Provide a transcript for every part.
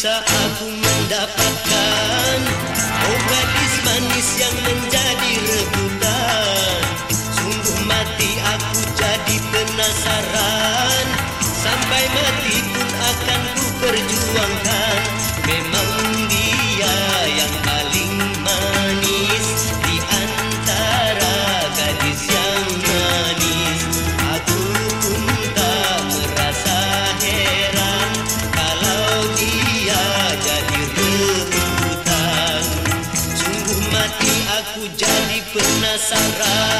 bisa aku mendapatkan. Gadis manis yang menjadi rebutan. Sungguh mati aku jadi penasaran. Sampai mati pun akan ku perjuangkan penasaran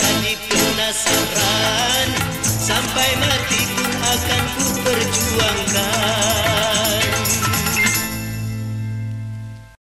jadi penasaran. Sampai mati pun akan ku perjuangkan.